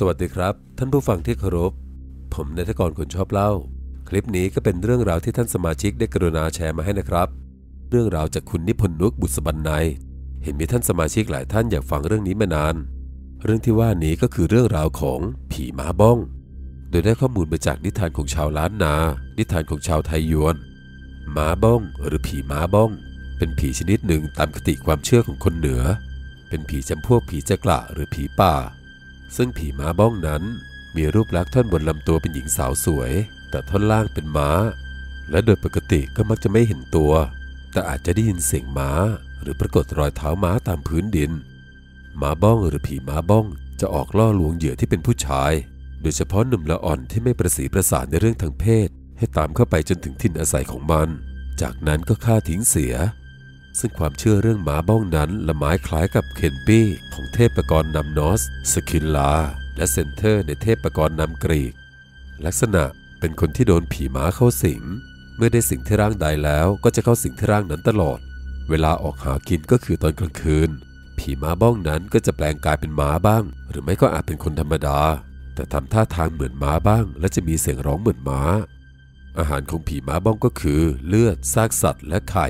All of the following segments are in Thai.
สวัสดีครับ ท่านผู้ฟังที่เคารพ ผมนายทกรคนชอบเล่า คลิปนี้ก็เป็นเรื่องราวที่ท่านสมาชิกได้กรุณาแชร์มาให้นะครับ เรื่องราวจากคุณนิพนธ์นุกบุษบันไนยเห็นมีท่านสมาชิกหลายท่านอยากฟังเรื่องนี้มานาน เรื่องที่ว่านี้ก็คือเรื่องราวของผีหมาบ้อง โดยได้ข้อมูลมาจากนิทานของชาวล้านนา นิทานของชาวไทยยวนหมาบ้องหรือผีหมาบ้อง เป็นผีชนิดหนึ่งตามคติความเชื่อของคนเหนือ เป็นผีจำพวกผีจักระหรือผีป่า ซึ่งผีม้าบ้องนั้นมีรูปลักษณ์ท่อนบนลำตัวเป็นหญิงสาวสวย แต่ท่อนล่างเป็นม้า และโดยปกติก็มักจะไม่เห็นตัว แต่อาจจะได้ยินเสียงม้า หรือปรากฏรอยเท้าม้าตามพื้นดินม้าบ้องหรือผีม้าบ้องจะออกล่อลวงเหยื่อที่เป็นผู้ชาย โดยเฉพาะหนุ่มละอ่อนที่ไม่ประสีประสานในเรื่องทางเพศ ให้ตามเข้าไปจนถึงถิ่นอาศัยของมัน จากนั้นก็ฆ่าทิ้งเสีย ซึ่งความเชื่อเรื่องม้าบ้องนั้นละม้ายคล้ายกับเคลปี้ของเทพปกรณัมนอร์ส สคินลา และเซนทอร์ในเทพปกรณัมกรีก ลักษณะเป็นคนที่โดนผีม้าเข้าสิง เมื่อได้สิงที่ร่างใดแล้วก็จะเข้าสิงที่ร่างนั้นตลอด เวลาออกหากินก็คือตอนกลางคืน ผีม้าบ้องนั้นก็จะแปลงกายเป็นม้าบ้าง หรือไม่ก็อาจเป็นคนธรรมดา แต่ทำท่าทางเหมือนม้าบ้าง และจะมีเสียงร้องเหมือนม้าอาหารของผีหมาบ้องก็คือ เลือดซากสัตว์และไข่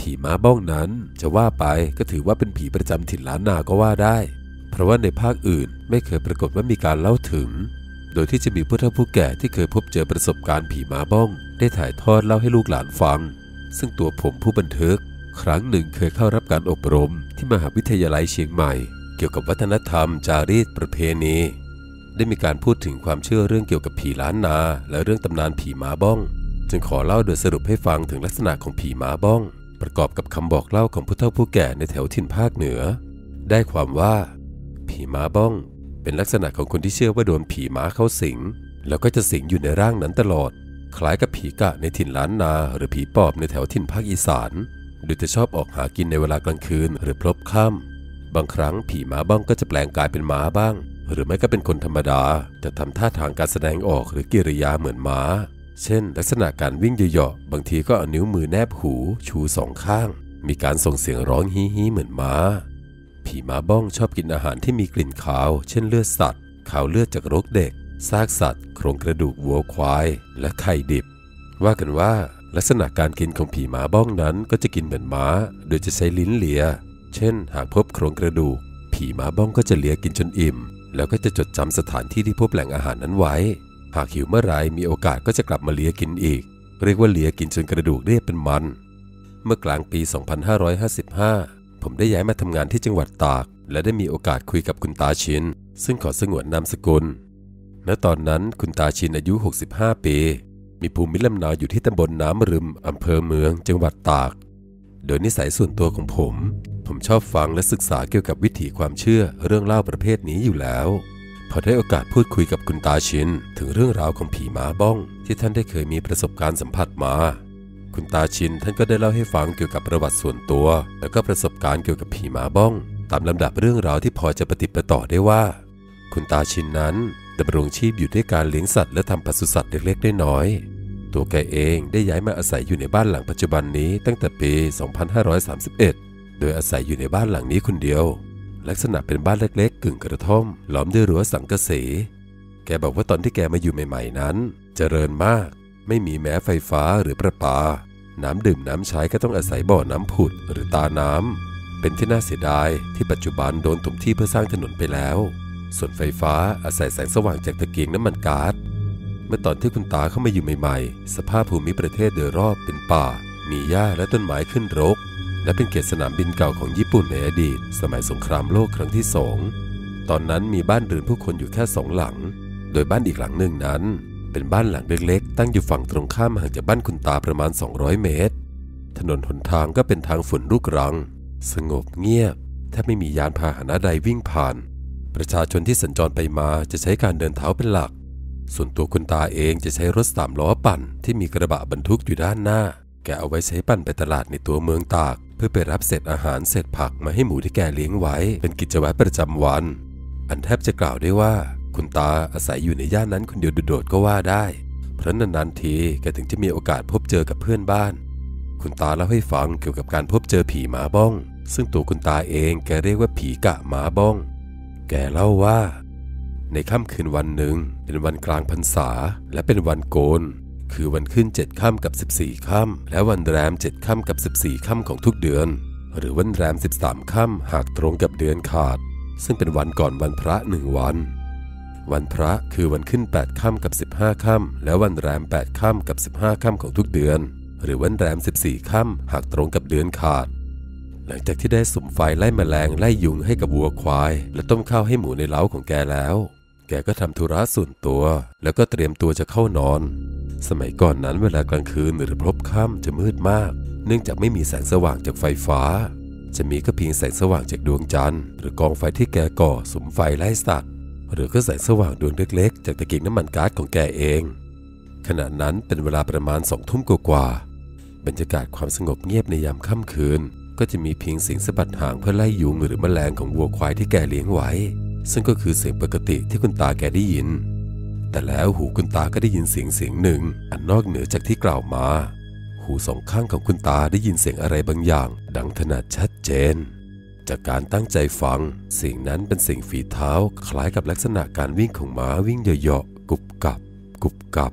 ผีม้าบ้องนั้น จะว่าไปก็ถือว่าเป็นผีประจำถิ่นล้านนาก็ว่าได้ เพราะว่าในภาคอื่นไม่เคยปรากฏว่ามีการเล่าถึง โดยที่จะมีผู้เฒ่าผู้แก่ที่เคยพบเจอประสบการณ์ผีม้าบ้อง ได้ถ่ายทอดเล่าให้ลูกหลานฟัง ซึ่งตัวผมผู้บันทึก ครั้งหนึ่งเคยเข้ารับการอบรม ที่มหาวิทยาลัยเชียงใหม่ เกี่ยวกับวัฒนธรรม จารีตประเพณีได้มีการพูดถึงความเชื่อเรื่องเกี่ยวกับผีล้านนา และเรื่องตำนานผีม้าบ้อง จึงขอเล่าโดยสรุปให้ฟังถึงลักษณะของผีม้าบ้อง ประกอบกับคำบอกเล่าของผู้เฒ่าผู้แก่ในแถวถิ่นภาคเหนือ ได้ความว่า ผีม้าบ้อง เป็นลักษณะของคนที่เชื่อว่าโดนผีม้าเข้าสิง แล้วก็จะสิงอยู่ในร่างนั้นตลอด คล้ายกับผีกะในถิ่นล้านนา หรือผีปอบในแถวถิ่นภาคอีสาน โดยจะชอบออกหากินในเวลากลางคืนหรือพลบค่ำบางครั้งผีม้าบ้องก็จะแปลงกายเป็นม้าบ้าง หรือไม่ก็เป็นคนธรรมดาแต่ทำท่าทางการแสดงออกหรือกิริยาเหมือนม้า เช่น ลักษณะการวิ่งเหยาะๆบางทีก็เอานิ้วมือแนบหูชูสองข้าง มีการส่งเสียงร้องฮีฮีเหมือนม้า ผีม้าบ้องชอบกินอาหารที่มีกลิ่นคาว เช่นเลือดสัตว์ขาวเลือดจากรกเด็ก ซากสัตว์ โครงกระดูกวัวควาย และไข่ดิบ ว่ากันว่าลักษณะการกินของผีม้าบ้องนั้นก็จะกินเหมือนม้า โดยจะใช้ลิ้นเลีย เช่น หากพบโครงกระดูก ผีม้าบ้องก็จะเลียกินจนอิ่ม แล้วก็จะจดจำสถานที่ที่พบแหล่งอาหารนั้นไว้ หากหิวเมื่อไรมีโอกาสก็จะกลับมาเลียกินอีก เรียกว่าเลียกินจนกระดูกเรียบเป็นมัน เมื่อกลางปี 2555 ผมได้ย้ายมาทำงานที่จังหวัดตาก และได้มีโอกาสคุยกับคุณตาชิน ซึ่งขอสงวนนามสกุล ณ ตอนนั้นคุณตาชินอายุ 65 ปี มีภูมิลำเนาอยู่ที่ตำบลน้ำรึมอำเภอเมือง จังหวัดตาก โดยนิสัยส่วนตัวของผม ผมชอบฟังและศึกษาเกี่ยวกับวิถีความเชื่อเรื่องเล่าประเภทนี้อยู่แล้ว พอได้โอกาสพูดคุยกับคุณตาชินถึงเรื่องราวของผีหมาบ้อง ที่ท่านได้เคยมีประสบการณ์สัมผัสมา คุณตาชินท่านก็ได้เล่าให้ฟังเกี่ยวกับประวัติส่วนตัว แล้วก็ประสบการณ์เกี่ยวกับผีหมาบ้อง ตามลำดับเรื่องราวที่พอจะปฏิปต่อได้ว่า คุณตาชินนั้นดำรงชีพอยู่ด้วยการเลี้ยงสัตว์และทำปศุสัตว์เล็กๆน้อยๆตัวแกเองได้ย้ายมาอาศัยอยู่ในบ้านหลังปัจจุบันนี้ตั้งแต่ปี 2531 โดยอาศัยอยู่ในบ้านหลังนี้คนเดียว ลักษณะเป็นบ้านเล็กๆ กึ่งกระท่อม ล้อมด้วยรั้วสังกะสีแกบอกว่าตอนที่แกมาอยู่ใหม่ๆนั้น เจริญมาก ไม่มีแม้ไฟฟ้าหรือประปา น้ำดื่มน้ำใช้ก็ต้องอาศัยบ่อน้ำผุดหรือตาน้ำ เป็นที่น่าเสียดายที่ปัจจุบันโดนถมที่เพื่อสร้างถนนไปแล้ว ส่วนไฟฟ้าอาศัยแสงสว่างจากตะเกียงน้ำมันก๊าซ เมื่อตอนที่คุณตาเข้ามาอยู่ใหม่ๆ สภาพภูมิประเทศโดยรอบเป็นป่า มีหญ้าและต้นไม้ขึ้นรก และเป็นเขตสนามบินเก่าของญี่ปุ่นในอดีต สมัยสงครามโลกครั้งที่สองตอนนั้นมีบ้านเรือนผู้คนอยู่แค่สองหลัง โดยบ้านอีกหลังหนึ่งนั้น เป็นบ้านหลังเล็กๆ ตั้งอยู่ฝั่งตรงข้ามห่างจากบ้านคุณตาประมาณ 200 เมตร ถนนหนทางก็เป็นทางฝุ่นลูกรัง สงบเงียบแทบไม่มียานพาหนะใดวิ่งผ่าน ประชาชนที่สัญจรไปมาจะใช้การเดินเท้าเป็นหลัก ส่วนตัวคุณตาเองจะใช้รถสามล้อปั่นที่มีกระบะบรรทุกอยู่ด้านหน้า แกเอาไว้ใช้ปั่นไปตลาดในตัวเมืองตาก เพื่อไปรับเศษอาหารเศษผักมาให้หมูที่แกเลี้ยงไว้ เป็นกิจวัตรประจำวัน อันแทบจะกล่าวได้ว่า คุณตาอาศัยอยู่ในย่านนั้นคนเดียวโดดๆก็ว่าได้ เพราะนานๆทีแกถึงจะมีโอกาสพบเจอกับเพื่อนบ้าน คุณตาเล่าให้ฟังเกี่ยวกับการพบเจอผีหมาบ้อง ซึ่งตัวคุณตาเองแกเรียกว่าผีกะหมาบ้อง แกเล่าว่า ในค่ำคืนวันหนึ่งเป็นวันกลางพรรษาและเป็นวันโกน คือวันขึ้นเจ็ดค่ำกับ 14 ค่ำและวันแรมเจ็ดค่ำกับ 14 ค่ำของทุกเดือน หรือวันแรม 13 ค่ำหากตรงกับเดือนขาด ซึ่งเป็นวันก่อนวันพระหนึ่งวัน วันพระคือวันขึ้น 8 ค่ำกับ 15 ค่ำและวันแรม 8 ค่ำกับ 15 ค่ำของทุกเดือน หรือวันแรม 14 ค่ำหากตรงกับเดือนขาดหลังจากที่ได้สุมไฟไล่แมลงไล่ยุงให้กับวัวควาย และต้มข้าวให้หมูในเล้าของแกแล้ว แกก็ทำธุระส่วนตัว แล้วก็เตรียมตัวจะเข้านอน สมัยก่อนนั้นเวลากลางคืนหรือพลบค่ำจะมืดมาก เนื่องจากไม่มีแสงสว่างจากไฟฟ้า จะมีก็เพียงแสงสว่างจากดวงจันทร์ หรือกองไฟที่แกก่อสมไฟไล่สัตว์หรือก็แสงสว่างดวงเล็กๆ จากตะเกียงน้ำมันก๊าซของแกเอง ขณะนั้นเป็นเวลาประมาณสองทุ่มกว่าๆบรรยากาศความสงบเงียบในยามค่ำคืน ก็จะมีเพียงเสียงสะบัดหางเพื่อไล่ยุงหรือแมลงของวัวควายที่แกเลี้ยงไว้ ซึ่งก็คือเสียงปกติที่คุณตาแกได้ยิน แต่แล้วหูคุณตาก็ได้ยินเสียงเสียงหนึ่ง อันนอกเหนือจากที่กล่าวมา หูสองข้างของคุณตาได้ยินเสียงอะไรบางอย่าง ดังถนัดชัดเจน จากการตั้งใจฟัง เสียงนั้นเป็นเสียงฝีเท้า คล้ายกับลักษณะการวิ่งของม้าวิ่งเหยาะๆกุบกับ กุบกับ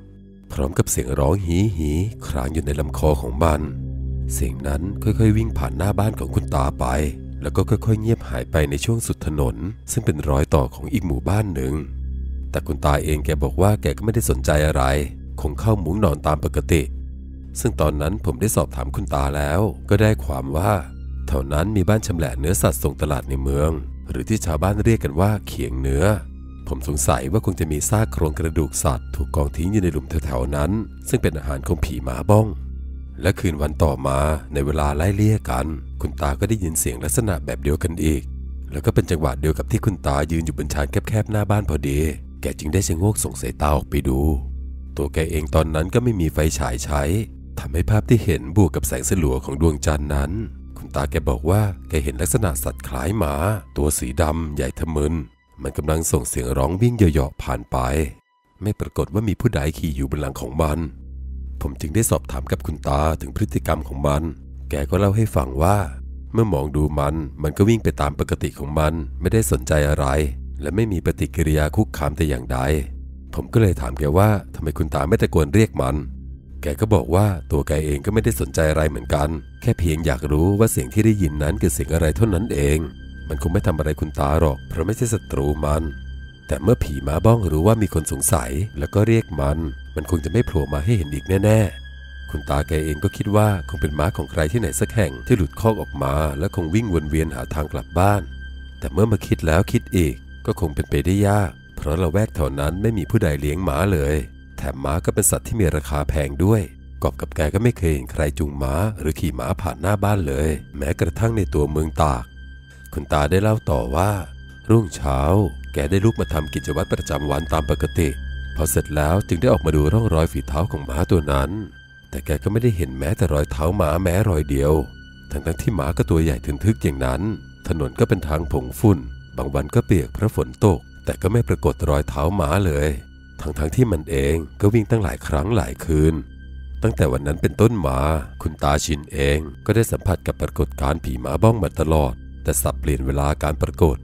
พร้อมกับเสียงร้องหีหีครางอยู่ในลำคอของมัน เสียงนั้นค่อยๆ วิ่งผ่านหน้าบ้านของคุณตาไป แล้วก็ค่อยๆ เงียบหายไปในช่วงสุดถนน ซึ่งเป็นรอยต่อของอีกหมู่บ้านหนึ่ง แต่คุณตาเองแกบอกว่าแกก็ไม่ได้สนใจอะไร คงเข้ามุ้งนอนตามปกติ ซึ่งตอนนั้นผมได้สอบถามคุณตาแล้ว ก็ได้ความว่าแถวนั้นมีบ้านชำแหละเนื้อสัตว์ส่งตลาดในเมือง หรือที่ชาวบ้านเรียกกันว่าเขียงเนื้อ ผมสงสัยว่าคงจะมีซากโครงกระดูกสัตว์ ถูกกองทิ้งอยู่ในหลุมแถวๆนั้น ซึ่งเป็นอาหารของผีหมาบ้อง และคืนวันต่อมาในเวลาไล่เลี่ยกัน คุณตาก็ได้ยินเสียงลักษณะแบบเดียวกันอีก แล้วก็เป็นจังหวะเดียวกับที่คุณตายืนอยู่บนชานแคบๆหน้าบ้านพอดี แกจึงได้ชะโงกส่งสายตาออกไปดู ตัวแกเองตอนนั้นก็ไม่มีไฟฉายใช้ทำให้ภาพที่เห็นบวกกับแสงสลัวของดวงจันทร์นั้น คุณตาแกบอกว่าแกเห็นลักษณะสัตว์คล้ายหมา ตัวสีดำใหญ่ทะมึนมันกำลังส่งเสียงร้องวิ่งเหยาะๆผ่านไป ไม่ปรากฏว่ามีผู้ใดขี่อยู่บนหลังของมัน ผมจึงได้สอบถามกับคุณตาถึงพฤติกรรมของมัน แกก็เล่าให้ฟังว่า เมื่อมองดูมัน มันก็วิ่งไปตามปกติของมัน ไม่ได้สนใจอะไร และไม่มีปฏิกิริยาคุกคามแต่อย่างใด ผมก็เลยถามแกว่าทำไมคุณตาไม่ตะโกนเรียกมัน แกก็บอกว่าตัวแกเองก็ไม่ได้สนใจอะไรเหมือนกัน แค่เพียงอยากรู้ว่าเสียงที่ได้ยินนั้นคือเสียงอะไรเท่านั้นเอง มันคงไม่ทำอะไรคุณตาหรอก เพราะไม่ใช่ศัตรูมันแต่เมื่อผีม้าบ้องรู้ว่ามีคนสงสัยแล้วก็เรียกมัน มันคงจะไม่โผล่มาให้เห็นอีกแน่ๆ คุณตาแกเองก็คิดว่าคงเป็นม้าของใครที่ไหนสักแห่งที่หลุดคอกออกมา และคงวิ่งวนเวียนหาทางกลับบ้าน แต่เมื่อมาคิดแล้วคิดอีกก็คงเป็นไปได้ยาก เพราะละแวกแถวนั้นไม่มีผู้ใดเลี้ยงม้าเลย แถมม้าก็เป็นสัตว์ที่มีราคาแพงด้วยกอบกับแกก็ไม่เคยเห็นใครจูงม้า หรือขี่ม้าผ่านหน้าบ้านเลย แม้กระทั่งในตัวเมืองตาก คุณตาได้เล่าต่อว่า รุ่งเช้า แกได้ลุกมาทำกิจวัตรประจำวันตามปกติ พอเสร็จแล้วจึงได้ออกมาดูร่องรอยฝีเท้าของหมาตัวนั้น แต่แกก็ไม่ได้เห็นแม้แต่รอยเท้าหมาแม้รอยเดียว ทั้งทั้งๆที่หมาก็ตัวใหญ่ถึงทึกอย่างนั้น ถนนก็เป็นทางผงฝุ่น บางวันก็เปียกเพราะฝนตก แต่ก็ไม่ปรากฏรอยเท้าหมาเลย ทั้งทั้งๆที่มันเองก็วิ่งตั้งหลายครั้งหลายคืน ตั้งแต่วันนั้นเป็นต้นมา คุณตาชินเองก็ได้สัมผัสกับปรากฏการณ์ผีหมาบ้องมาตลอด แต่สับเปลี่ยนเวลาการปรากฏ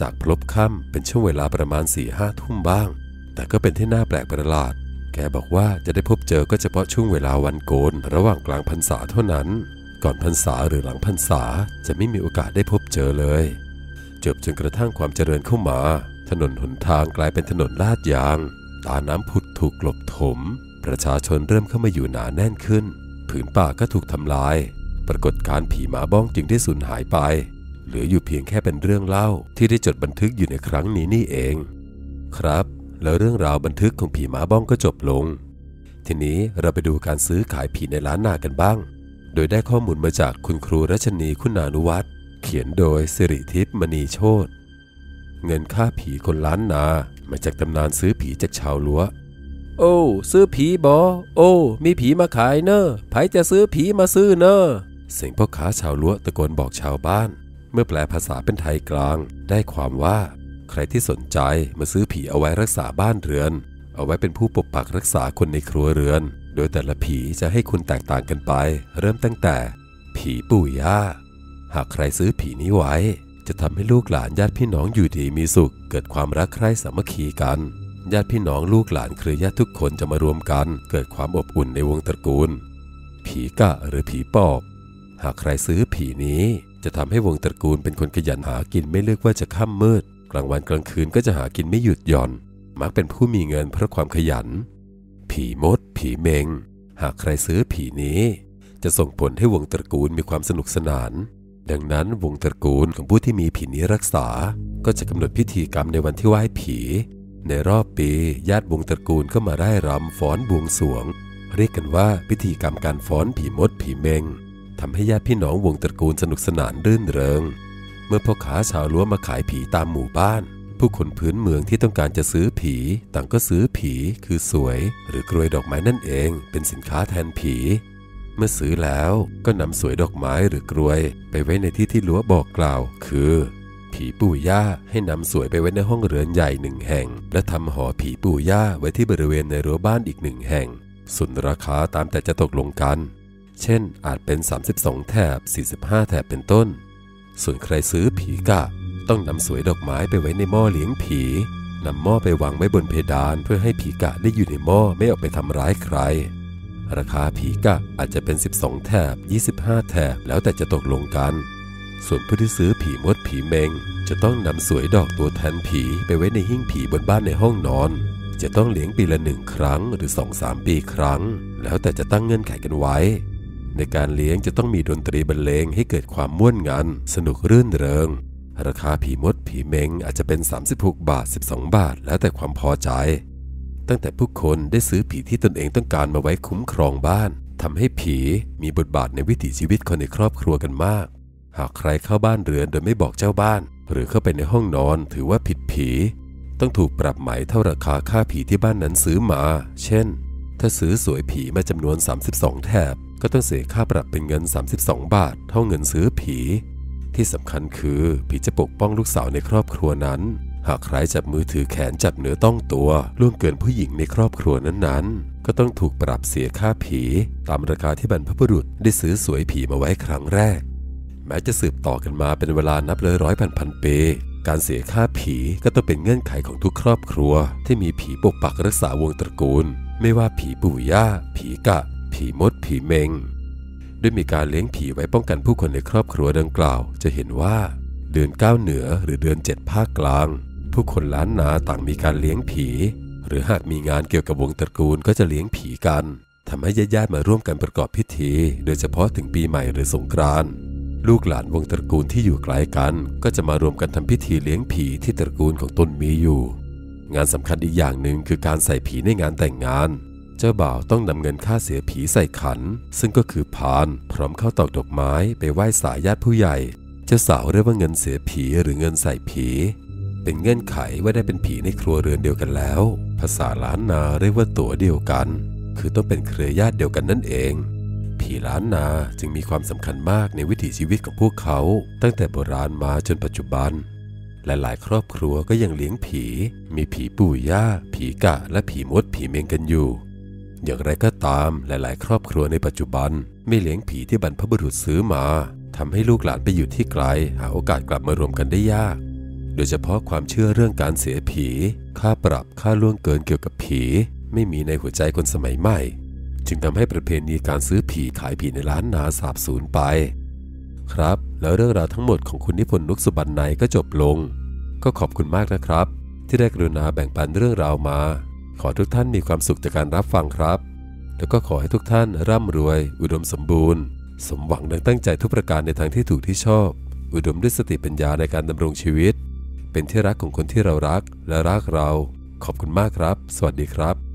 จากพลบค่ำเป็นช่วงเวลาประมาณ4ี่ห้าทุ่มบ้าง แต่ก็เป็นที่น่าแปลกประหลาด แกบอกว่าจะได้พบเจอก็เฉพาะช่วงเวลาวันโกน ระหว่างกลางพรรษาเท่านั้น ก่อนพรรษาหรือหลังพรรษาจะไม่มีโอกาสได้พบเจอเลยจบจนกระทั่งความเจริญเข้ามา ถนนหนทางกลายเป็นถนนลาดยาง ตาน้ำผุดถูกกลบถม ประชาชนเริ่มเข้ามาอยู่หนาแน่นขึ้น ผืนป่าก็ถูกทำลาย ปรากฏการผีหมาบ้องจึงได้สูญหายไป เหลืออยู่เพียงแค่เป็นเรื่องเล่าที่ได้จดบันทึกอยู่ในครั้งนี้นี่เอง ครับ แล้วเรื่องราวบันทึกของผีหมาบ้องก็จบลง ทีนี้เราไปดูการซื้อขายผีในล้านนากันบ้าง โดยได้ข้อมูลมาจากคุณครูรัชนีคุณานุวัตรเขียนโดยสิริทิพย์มณีโชตเงินค่าผีคนล้านนามาจากตำนานซื้อผีจากชาวลัว โอ้ ซื้อผีบอ โอ้ มีผีมาขายเนอะไผจะซื้อผีมาซื้อเนอะเสียงพ่อค้าชาวลัวตะโกนบอกชาวบ้าน เมื่อแปลภาษาเป็นไทยกลาง ได้ความว่า ใครที่สนใจมาซื้อผีเอาไว้รักษาบ้านเรือน เอาไว้เป็นผู้ปกปักรักษาคนในครัวเรือน โดยแต่ละผีจะให้คุณแตกต่างกันไป เริ่มตั้งแต่ ผีปู่ย่า หากใครซื้อผีนี้ไว้ จะทำให้ลูกหลานญาติพี่น้องอยู่ดีมีสุข เกิดความรักใคร่สามัคคีกัน ญาติพี่น้องลูกหลานเครือญาติทุกคนจะมารวมกัน เกิดความอบอุ่นในวงตระกูล ผีกะหรือผีปอบ หากใครซื้อผีนี้จะทำให้วงตระกูลเป็นคนขยันหากินไม่เลือกว่าจะค่ำมืด กลางวันกลางคืนก็จะหากินไม่หยุดหย่อน มักเป็นผู้มีเงินเพราะความขยัน ผีมด ผีเมง หากใครซื้อผีนี้ จะส่งผลให้วงตระกูลมีความสนุกสนาน ดังนั้นวงตระกูลของผู้ที่มีผีนี้รักษา ก็จะกำหนดพิธีกรรมในวันที่ไหว้ผี ในรอบปีญาติวงตระกูลก็มาได้รำฟ้อนบวงสวง เรียกกันว่าพิธีกรรมการฟ้อนผีมด ผีเมงทำให้ญาติพี่น้องวงตระกูลสนุกสนานรื่นเริง มื่อพ่อค้าชาวล้วมาขายผีตามหมู่บ้าน ผู้คนพื้นเมืองที่ต้องการจะซื้อผี ต่างก็ซื้อผีคือสวย หรือกรวยดอกไม้นั่นเอง เป็นสินค้าแทนผี เมื่อซื้อแล้วก็นำสวยดอกไม้หรือกรวย ไปไว้ในที่ที่ลัวบอกกล่าว คือ ผีปู่ย่าให้นำสวยไปไว้ในห้องเรือนใหญ่หนึ่งแห่ง และทำหอผีปู่ย่าไว้ที่บริเวณในรั้วบ้านอีกหนึ่งแห่งส่วนราคาตามแต่จะตกลงกัน เช่นอาจเป็น 32 แถบ 45 แถบเป็นต้น ส่วนใครซื้อผีกะ ต้องนำสวยดอกไม้ไปไว้ในหม้อเลี้ยงผีนำหม้อไปวางไว้บนเพดานเพื่อให้ผีกะได้อยู่ในหม้อไม่ออกไปทำร้ายใคร ราคาผีกะอาจจะเป็น 12 แถบ 25 แถบ แล้วแต่จะตกลงกัน ส่วนผู้ที่ซื้อผีมดผีเมง จะต้องนำสวยดอกตัวแทนผีไปไว้ในหิ้งผีบนบ้านในห้องนอน จะต้องเลี้ยงปีละหนึ่งครั้งหรือสองสามปีครั้ง แล้วแต่จะตั้งเงื่อนไขกันไว้ ในการเลี้ยงจะต้องมีดนตรีบรรเลงให้เกิดความม่วนงัน สนุกรื่นเริง ราคาผีมดผีเมงอาจจะเป็น 36 บาท 12 บาท แล้วแต่ความพอใจ ตั้งแต่ผู้คนได้ซื้อผีที่ตนเองต้องการมาไว้คุ้มครองบ้านทำให้ผีมีบทบาทในวิถีชีวิตคนในครอบครัวกันมาก หากใครเข้าบ้านเรือนโดยไม่บอกเจ้าบ้าน หรือเข้าไปในห้องนอนถือว่าผิดผี ต้องถูกปรับหม่เท่าราคาค่าผีที่บ้านนั้นซื้อมา เช่น ถ้าซื้อสวยผีมาจำนวน 32 แถบ ก็ต้องเสียค่าปรับเป็นเงิน 32 บาท เท่าเงินซื้อผี ที่สำคัญคือผีจะปกป้องลูกสาวในครอบครัวนั้น หากใครจับมือถือแขนจับเนื้อต้องตัวล่วงเกินผู้หญิงในครอบครัวนั้นๆ ก็ต้องถูกปรับเสียค่าผี ตามราคาที่บรรพบุรุษได้ซื้อสวยผีมาไว้ครั้งแรก แม้จะสืบต่อกันมาเป็นเวลานับเลยร้อยพันพันปีการเสียค่าผีก็ต้องเป็นเงื่อนไขของทุกครอบครัว ที่มีผีปกปักรักษาวงตระกูล ไม่ว่าผีปู่ย่า ผีกะ ผีมดผีเมง ด้วยมีการเลี้ยงผีไว้ป้องกันผู้คนในครอบครัวดังกล่าว จะเห็นว่า เดือนเก้าเหนือหรือเดือนเจ็ดภาคกลาง ผู้คนล้านนาต่างมีการเลี้ยงผี หรือหากมีงานเกี่ยวกับวงตระกูลก็จะเลี้ยงผีกันทำให้ญาติๆมาร่วมกันประกอบพิธี โดยเฉพาะถึงปีใหม่หรือสงกรานต์ลูกหลานวงตระกูลที่อยู่ไกลกัน ก็จะมารวมกันทำพิธีเลี้ยงผีที่ตระกูลของตนมีอยู่ งานสำคัญอีกอย่างหนึ่งคือการใส่ผีในงานแต่งงาน จ้าบ่าวต้องนำเงินค่าเสียผีใส่ขัน ซึ่งก็คือพาน พร้อมเข้าตอกดอกไม้ไปไหว้สายญาติผู้ใหญ่ เจ้าสาวเรียกว่าเงินเสียผีหรือเงินใส่ผี เป็นเงื่อนไขว่าได้เป็นผีในครัวเรือนเดียวกันแล้ว ภาษาล้านนาเรียกว่าตัวเดียวกัน คือต้องเป็นเครือญาติเดียวกันนั่นเอง ผีล้านนาจึงมีความสำคัญมากในวิถีชีวิตของพวกเขา ตั้งแต่โบราณมาจนปัจจุบันหลายๆ ครอบครัวก็ยังเลี้ยงผี มีผีปู่ย่า ผีกะ และผีมด ผีเมงกันอยู่ อย่างไรก็ตามหลาย ๆ ครอบครัวในปัจจุบัน ไม่เลี้ยงผีที่บรรพบุรุษซื้อมาทำให้ลูกหลานไปอยู่ที่ไกล หาโอกาสกลับมารวมกันได้ยาก โดยเฉพาะความเชื่อเรื่องการเสียผี ค่าปรับค่าล่วงเกินเกี่ยวกับผี ไม่มีในหัวใจคนสมัยใหม่ จึงทำให้ประเพณีการซื้อผีขายผีในร้านนาสาบสูญไป ครับ แล้วเรื่องราวทั้งหมดของคุณนิพนธ์นุกสุบันไนก็จบลง ก็ขอบคุณมากนะครับ ที่ได้กรุณาแบ่งปันเรื่องราวมา ขอทุกท่านมีความสุขจากการรับฟังครับ แล้วก็ขอให้ทุกท่านร่ำรวย อุดมสมบูรณ์ สมหวังดังตั้งใจทุกประการในทางที่ถูกที่ชอบ อุดมด้วยสติปัญญาในการดำรงชีวิต เป็นที่รักของคนที่เรารักและรักเรา ขอบคุณมากครับ สวัสดีครับ